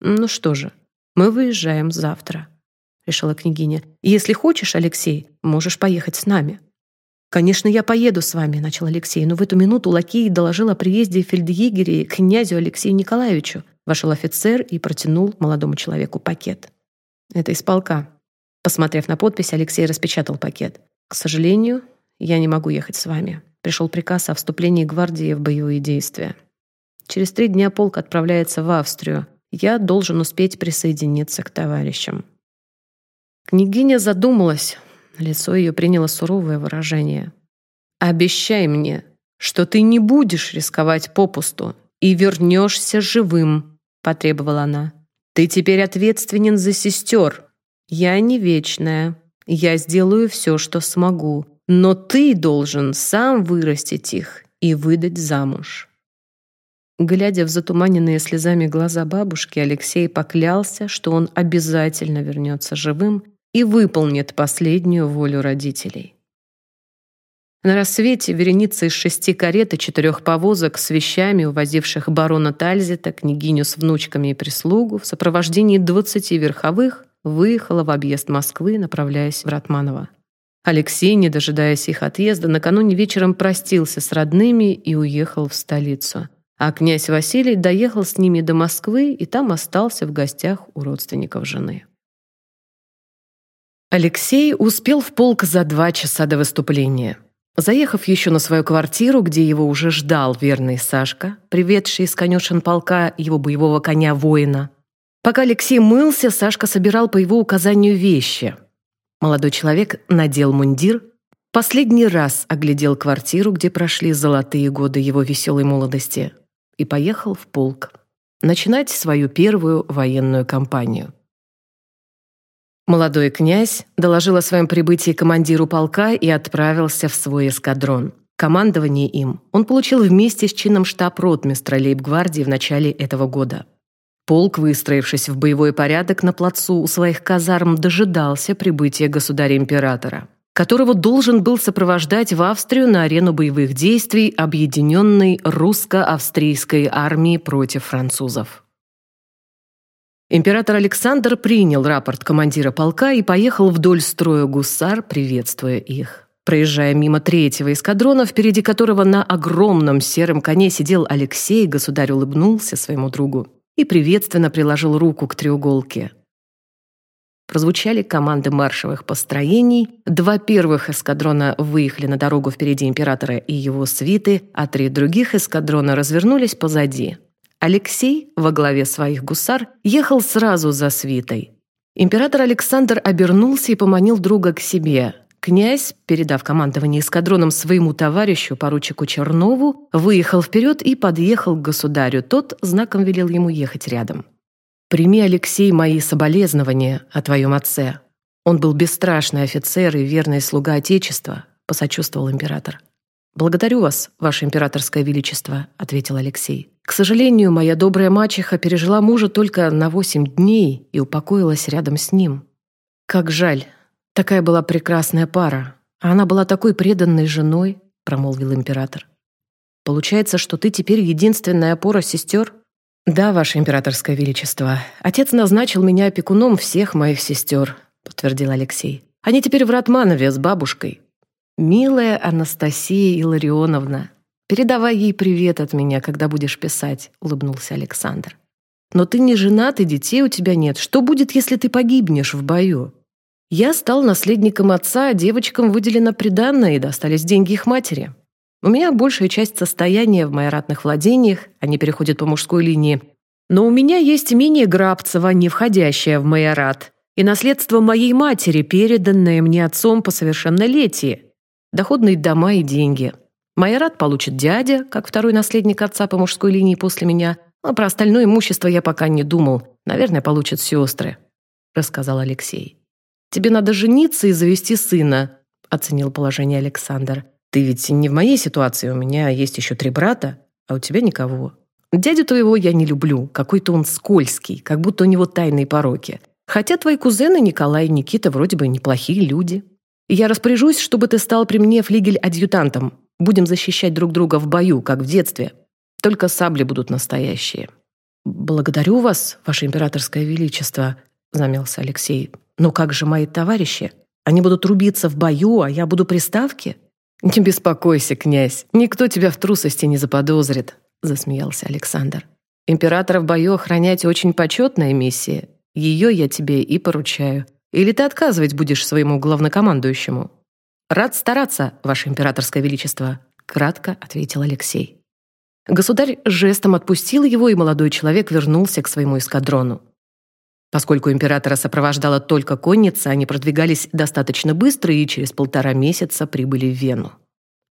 Ну что же, мы выезжаем завтра». — решила княгиня. «Если хочешь, Алексей, можешь поехать с нами». «Конечно, я поеду с вами», — начал Алексей, но в эту минуту лакей доложил о приезде фельдъегерей к князю Алексею Николаевичу. Вошел офицер и протянул молодому человеку пакет. «Это из полка». Посмотрев на подпись, Алексей распечатал пакет. «К сожалению, я не могу ехать с вами. Пришел приказ о вступлении гвардии в боевые действия. Через три дня полк отправляется в Австрию. Я должен успеть присоединиться к товарищам. Княгиня задумалась. Лицо ее приняло суровое выражение. «Обещай мне, что ты не будешь рисковать попусту и вернешься живым», — потребовала она. «Ты теперь ответственен за сестер. Я не вечная. Я сделаю все, что смогу. Но ты должен сам вырастить их и выдать замуж». Глядя в затуманенные слезами глаза бабушки, Алексей поклялся, что он обязательно вернется живым и выполнит последнюю волю родителей. На рассвете вереница из шести карет и четырех повозок с вещами, увозивших барона Тальзита, княгиню с внучками и прислугу, в сопровождении двадцати верховых, выехала в объезд Москвы, направляясь в Ратманово. Алексей, не дожидаясь их отъезда, накануне вечером простился с родными и уехал в столицу. А князь Василий доехал с ними до Москвы и там остался в гостях у родственников жены. Алексей успел в полк за два часа до выступления. Заехав еще на свою квартиру, где его уже ждал верный Сашка, приведший из конюшен полка его боевого коня-воина. Пока Алексей мылся, Сашка собирал по его указанию вещи. Молодой человек надел мундир, последний раз оглядел квартиру, где прошли золотые годы его веселой молодости, и поехал в полк начинать свою первую военную кампанию. Молодой князь доложил о своем прибытии командиру полка и отправился в свой эскадрон. Командование им он получил вместе с чином штаб-ротмистра лейб-гвардии в начале этого года. Полк, выстроившись в боевой порядок на плацу у своих казарм, дожидался прибытия государя-императора, которого должен был сопровождать в Австрию на арену боевых действий объединенной русско-австрийской армии против французов. Император Александр принял рапорт командира полка и поехал вдоль строя гусар, приветствуя их. Проезжая мимо третьего эскадрона, впереди которого на огромном сером коне сидел Алексей, государь улыбнулся своему другу и приветственно приложил руку к треуголке. Прозвучали команды маршевых построений. Два первых эскадрона выехали на дорогу впереди императора и его свиты, а три других эскадрона развернулись позади. Алексей во главе своих гусар ехал сразу за свитой. Император Александр обернулся и поманил друга к себе. Князь, передав командование эскадроном своему товарищу, поручику Чернову, выехал вперед и подъехал к государю. Тот знаком велел ему ехать рядом. «Прими, Алексей, мои соболезнования о твоем отце. Он был бесстрашный офицер и верный слуга Отечества», — посочувствовал император. «Благодарю вас, ваше императорское величество», — ответил Алексей. «К сожалению, моя добрая мачеха пережила мужа только на восемь дней и упокоилась рядом с ним. Как жаль, такая была прекрасная пара, а она была такой преданной женой», — промолвил император. «Получается, что ты теперь единственная опора сестер?» «Да, ваше императорское величество. Отец назначил меня опекуном всех моих сестер», — подтвердил Алексей. «Они теперь в Ратманове с бабушкой. «Милая Анастасия Илларионовна, передавай ей привет от меня, когда будешь писать», — улыбнулся Александр. «Но ты не женат, и детей у тебя нет. Что будет, если ты погибнешь в бою? Я стал наследником отца, а девочкам выделено приданное и достались деньги их матери. У меня большая часть состояния в майоратных владениях, они переходят по мужской линии. Но у меня есть имение Грабцева, не входящее в майорат, и наследство моей матери, переданное мне отцом по совершеннолетии. Доходные дома и деньги. Майорат получит дядя, как второй наследник отца по мужской линии после меня, а про остальное имущество я пока не думал. Наверное, получат сестры», — рассказал Алексей. «Тебе надо жениться и завести сына», — оценил положение Александр. «Ты ведь не в моей ситуации, у меня есть еще три брата, а у тебя никого. Дядю твоего я не люблю, какой-то он скользкий, как будто у него тайные пороки. Хотя твои кузены Николай и Никита вроде бы неплохие люди. Я распоряжусь, чтобы ты стал при мне флигель-адъютантом. Будем защищать друг друга в бою, как в детстве. Только сабли будут настоящие». «Благодарю вас, ваше императорское величество», — замялся Алексей. Но как же мои товарищи? Они будут рубиться в бою, а я буду приставки? Не беспокойся, князь, никто тебя в трусости не заподозрит, засмеялся Александр. Императора в бою охранять очень почетная миссия. Ее я тебе и поручаю. Или ты отказывать будешь своему главнокомандующему? Рад стараться, ваше императорское величество, кратко ответил Алексей. Государь жестом отпустил его, и молодой человек вернулся к своему эскадрону. Поскольку императора сопровождала только конница, они продвигались достаточно быстро и через полтора месяца прибыли в Вену.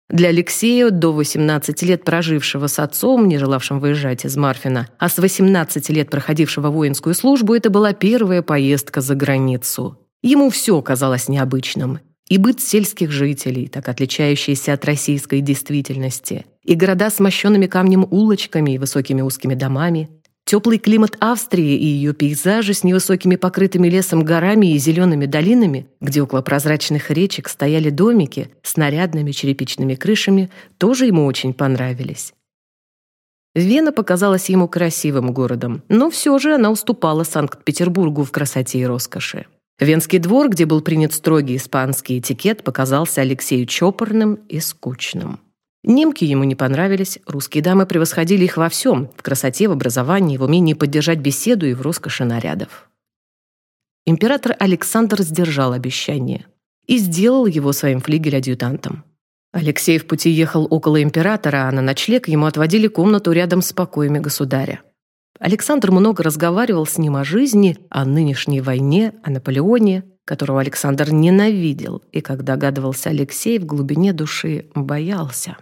Для Алексея, до 18 лет прожившего с отцом, не желавшим выезжать из Марфина, а с 18 лет проходившего воинскую службу, это была первая поездка за границу. Ему все казалось необычным. И быт сельских жителей, так отличающийся от российской действительности, и города с мощенными камнем улочками и высокими узкими домами, Теплый климат Австрии и ее пейзажи с невысокими покрытыми лесом горами и зелеными долинами, где около прозрачных речек стояли домики с нарядными черепичными крышами, тоже ему очень понравились. Вена показалась ему красивым городом, но все же она уступала Санкт-Петербургу в красоте и роскоши. Венский двор, где был принят строгий испанский этикет, показался Алексею чопорным и скучным. Немки ему не понравились, русские дамы превосходили их во всем, в красоте, в образовании, в умении поддержать беседу и в роскоши нарядов. Император Александр сдержал обещание и сделал его своим флигель-адъютантом. Алексей в пути ехал около императора, а на ночлег ему отводили комнату рядом с покоями государя. Александр много разговаривал с ним о жизни, о нынешней войне, о Наполеоне, которого Александр ненавидел и, как догадывался Алексей, в глубине души боялся.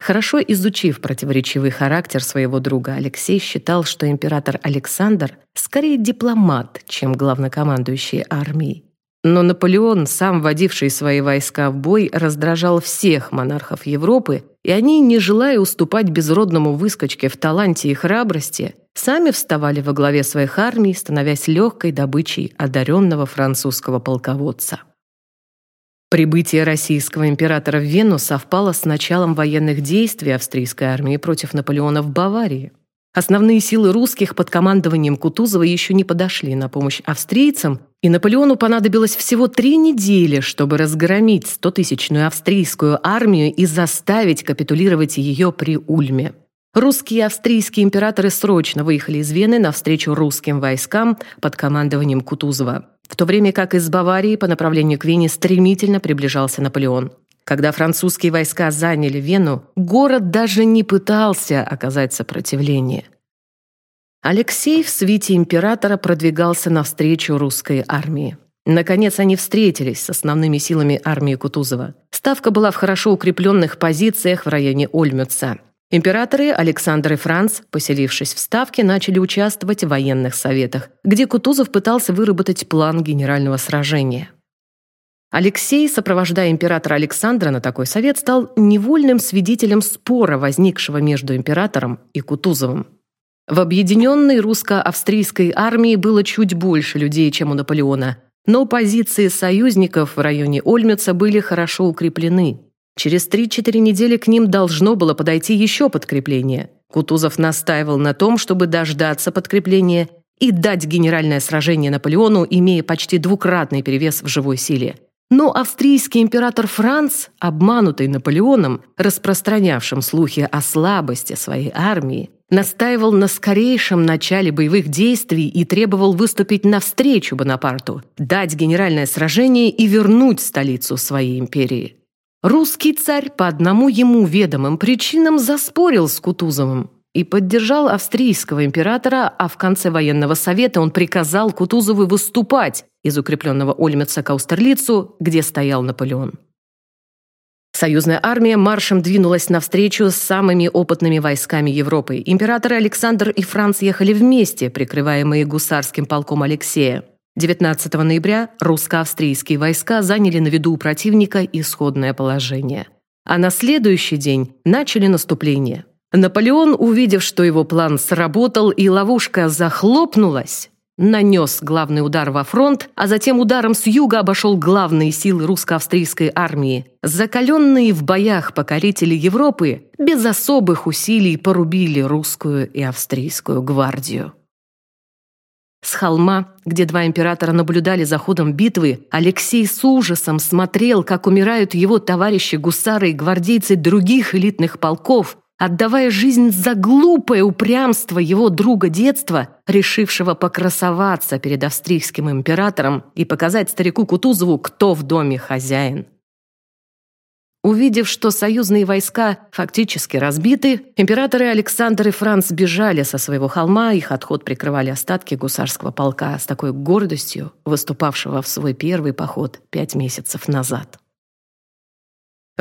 Хорошо изучив противоречивый характер своего друга, Алексей считал, что император Александр скорее дипломат, чем главнокомандующий армией. Но Наполеон, сам водивший свои войска в бой, раздражал всех монархов Европы, и они, не желая уступать безродному выскочке в таланте и храбрости, сами вставали во главе своих армий, становясь легкой добычей одаренного французского полководца. Прибытие российского императора в Вену совпало с началом военных действий австрийской армии против Наполеона в Баварии. Основные силы русских под командованием Кутузова еще не подошли на помощь австрийцам, и Наполеону понадобилось всего три недели, чтобы разгромить стотысячную австрийскую армию и заставить капитулировать ее при Ульме. Русские и австрийские императоры срочно выехали из Вены навстречу русским войскам под командованием Кутузова в то время как из Баварии по направлению к Вене стремительно приближался Наполеон. Когда французские войска заняли Вену, город даже не пытался оказать сопротивление. Алексей в свите императора продвигался навстречу русской армии. Наконец они встретились с основными силами армии Кутузова. Ставка была в хорошо укрепленных позициях в районе Ольмюца – Императоры Александр и Франц, поселившись в Ставке, начали участвовать в военных советах, где Кутузов пытался выработать план генерального сражения. Алексей, сопровождая императора Александра на такой совет, стал невольным свидетелем спора, возникшего между императором и Кутузовым. В объединенной русско-австрийской армии было чуть больше людей, чем у Наполеона, но позиции союзников в районе Ольмица были хорошо укреплены. Через 3-4 недели к ним должно было подойти еще подкрепление. Кутузов настаивал на том, чтобы дождаться подкрепления и дать генеральное сражение Наполеону, имея почти двукратный перевес в живой силе. Но австрийский император Франц, обманутый Наполеоном, распространявшим слухи о слабости своей армии, настаивал на скорейшем начале боевых действий и требовал выступить навстречу Бонапарту, дать генеральное сражение и вернуть столицу своей империи. Русский царь по одному ему ведомым причинам заспорил с Кутузовым и поддержал австрийского императора, а в конце военного совета он приказал Кутузову выступать из укрепленного Ольмеца к Аустерлицу, где стоял Наполеон. Союзная армия маршем двинулась навстречу с самыми опытными войсками Европы. Императоры Александр и Франц ехали вместе, прикрываемые гусарским полком Алексея. 19 ноября русско-австрийские войска заняли на виду у противника исходное положение. А на следующий день начали наступление. Наполеон, увидев, что его план сработал и ловушка захлопнулась, нанес главный удар во фронт, а затем ударом с юга обошел главные силы русско-австрийской армии. Закаленные в боях покорители Европы без особых усилий порубили русскую и австрийскую гвардию. С холма, где два императора наблюдали за ходом битвы, Алексей с ужасом смотрел, как умирают его товарищи-гусары и гвардейцы других элитных полков, отдавая жизнь за глупое упрямство его друга детства, решившего покрасоваться перед австрийским императором и показать старику Кутузову, кто в доме хозяин. Увидев, что союзные войска фактически разбиты, императоры Александр и Франц бежали со своего холма, их отход прикрывали остатки гусарского полка с такой гордостью, выступавшего в свой первый поход пять месяцев назад.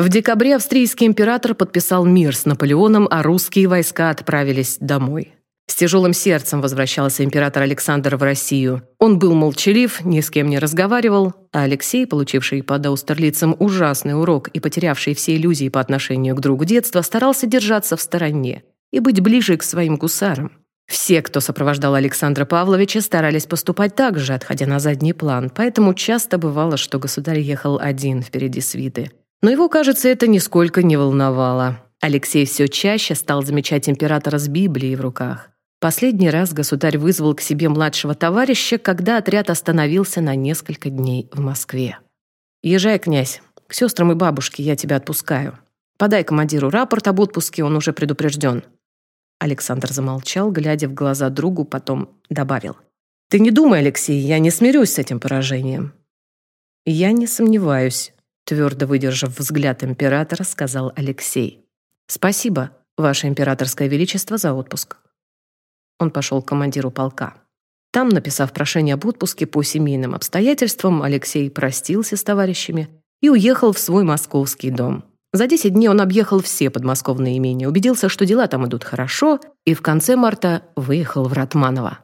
В декабре австрийский император подписал мир с Наполеоном, а русские войска отправились домой. С тяжелым сердцем возвращался император Александр в Россию. Он был молчалив, ни с кем не разговаривал, а Алексей, получивший под Аустерлицем ужасный урок и потерявший все иллюзии по отношению к другу детства, старался держаться в стороне и быть ближе к своим гусарам. Все, кто сопровождал Александра Павловича, старались поступать так же, отходя на задний план, поэтому часто бывало, что государь ехал один впереди свиты. Но его, кажется, это нисколько не волновало. Алексей все чаще стал замечать императора с Библией в руках. Последний раз государь вызвал к себе младшего товарища, когда отряд остановился на несколько дней в Москве. «Езжай, князь, к сестрам и бабушке я тебя отпускаю. Подай командиру рапорт об отпуске, он уже предупрежден». Александр замолчал, глядя в глаза другу, потом добавил. «Ты не думай, Алексей, я не смирюсь с этим поражением». «Я не сомневаюсь», Твердо выдержав взгляд императора, сказал Алексей. «Спасибо, Ваше Императорское Величество, за отпуск». Он пошел к командиру полка. Там, написав прошение об отпуске по семейным обстоятельствам, Алексей простился с товарищами и уехал в свой московский дом. За 10 дней он объехал все подмосковные имения, убедился, что дела там идут хорошо, и в конце марта выехал в Ратманово.